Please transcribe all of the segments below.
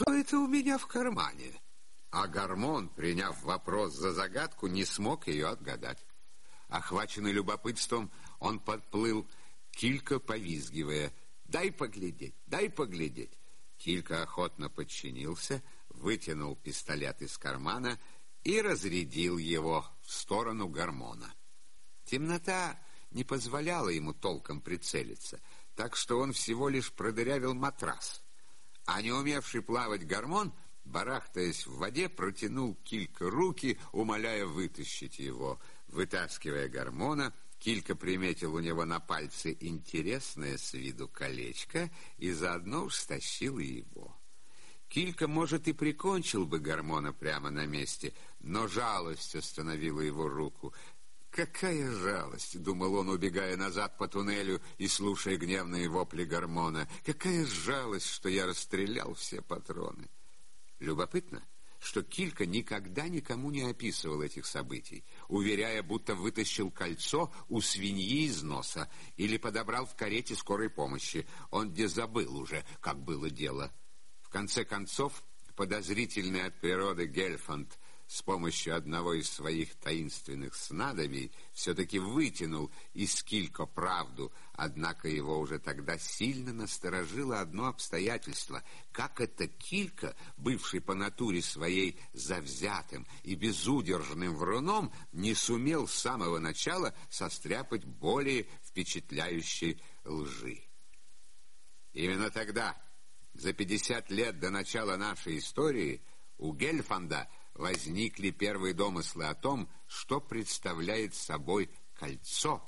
что это у меня в кармане? А Гармон, приняв вопрос за загадку, не смог ее отгадать. Охваченный любопытством, он подплыл, Килька повизгивая. «Дай поглядеть, дай поглядеть!» Килька охотно подчинился, вытянул пистолет из кармана и разрядил его в сторону Гармона. Темнота не позволяла ему толком прицелиться, так что он всего лишь продырявил матрас. А не умевший плавать Гармон, барахтаясь в воде, протянул Килька руки, умоляя вытащить его. Вытаскивая Гармона, Килька приметил у него на пальце интересное с виду колечко и заодно уж стащил его. Килька, может, и прикончил бы Гармона прямо на месте, но жалость остановила его руку. «Какая жалость!» — думал он, убегая назад по туннелю и слушая гневные вопли Гармона. «Какая жалость, что я расстрелял все патроны!» Любопытно, что Килька никогда никому не описывал этих событий, уверяя, будто вытащил кольцо у свиньи из носа или подобрал в карете скорой помощи. Он где забыл уже, как было дело. В конце концов, подозрительный от природы Гельфанд с помощью одного из своих таинственных снадобий все-таки вытянул из Килько правду, однако его уже тогда сильно насторожило одно обстоятельство. Как это Килька, бывший по натуре своей завзятым и безудержным вруном, не сумел с самого начала состряпать более впечатляющей лжи. Именно тогда, за 50 лет до начала нашей истории, у Гельфанда – возникли первые домыслы о том, что представляет собой кольцо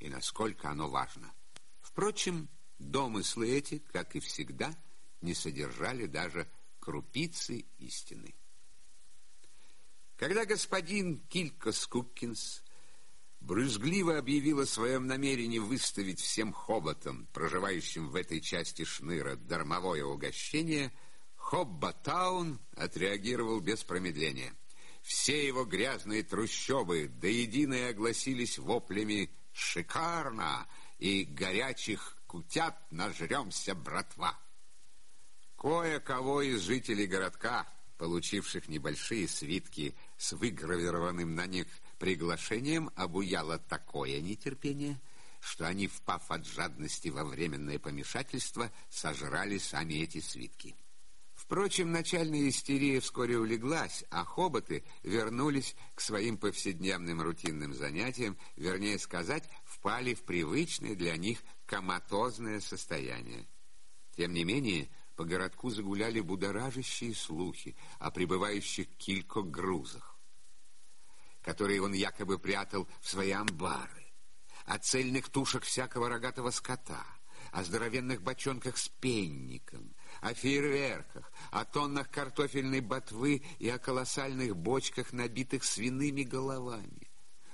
и насколько оно важно. Впрочем, домыслы эти, как и всегда, не содержали даже крупицы истины. Когда господин Килько Скуккинс брюзгливо объявил о своем намерении выставить всем хоботам, проживающим в этой части шныра, дармовое угощение – Хоббатаун отреагировал без промедления. Все его грязные трущобы до единой огласились воплями «Шикарно!» и «Горячих кутят нажремся, братва!». Кое-кого из жителей городка, получивших небольшие свитки с выгравированным на них приглашением, обуяло такое нетерпение, что они, впав от жадности во временное помешательство, сожрали сами эти свитки. Впрочем, начальная истерия вскоре улеглась, а хоботы вернулись к своим повседневным рутинным занятиям, вернее сказать, впали в привычное для них коматозное состояние. Тем не менее, по городку загуляли будоражащие слухи о прибывающих килько грузах, которые он якобы прятал в свои амбары, о цельных тушах всякого рогатого скота, о здоровенных бочонках с пенником, о фейерверках, о тоннах картофельной ботвы и о колоссальных бочках, набитых свиными головами.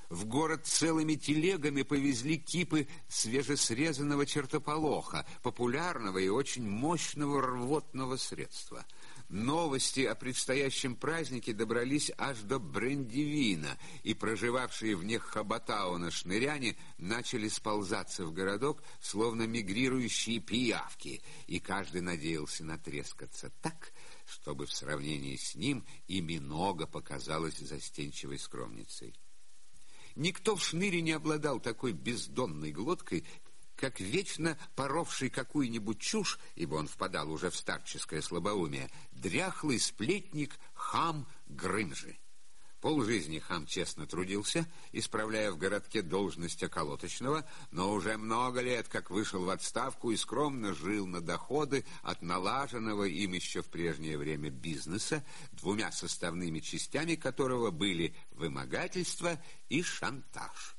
В город целыми телегами повезли кипы свежесрезанного чертополоха, популярного и очень мощного рвотного средства – Новости о предстоящем празднике добрались аж до Брендивина, и проживавшие в них Хабатауна шныряне начали сползаться в городок, словно мигрирующие пиявки, и каждый надеялся натрескаться так, чтобы в сравнении с ним и Минога показалась застенчивой скромницей. Никто в шныре не обладал такой бездонной глоткой, как вечно поровший какую-нибудь чушь, ибо он впадал уже в старческое слабоумие, дряхлый сплетник хам Грынжи. Полжизни хам честно трудился, исправляя в городке должность околоточного, но уже много лет как вышел в отставку и скромно жил на доходы от налаженного им еще в прежнее время бизнеса, двумя составными частями которого были вымогательство и шантаж.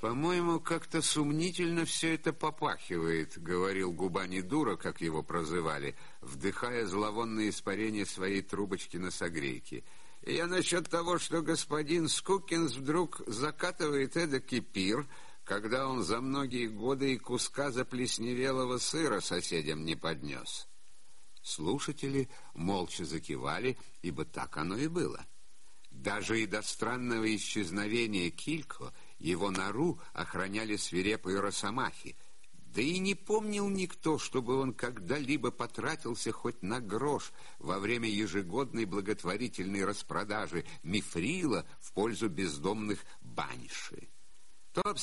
«По-моему, как-то сумнительно все это попахивает», — говорил Губани Дура, как его прозывали, вдыхая зловонные испарения своей трубочки на согрейке. «Я насчет того, что господин Скукинс вдруг закатывает эдакий пир, когда он за многие годы и куска заплесневелого сыра соседям не поднес». Слушатели молча закивали, ибо так оно и было. Даже и до странного исчезновения Килько его нору охраняли свирепые росомахи. Да и не помнил никто, чтобы он когда-либо потратился хоть на грош во время ежегодной благотворительной распродажи мифрила в пользу бездомных баньши. То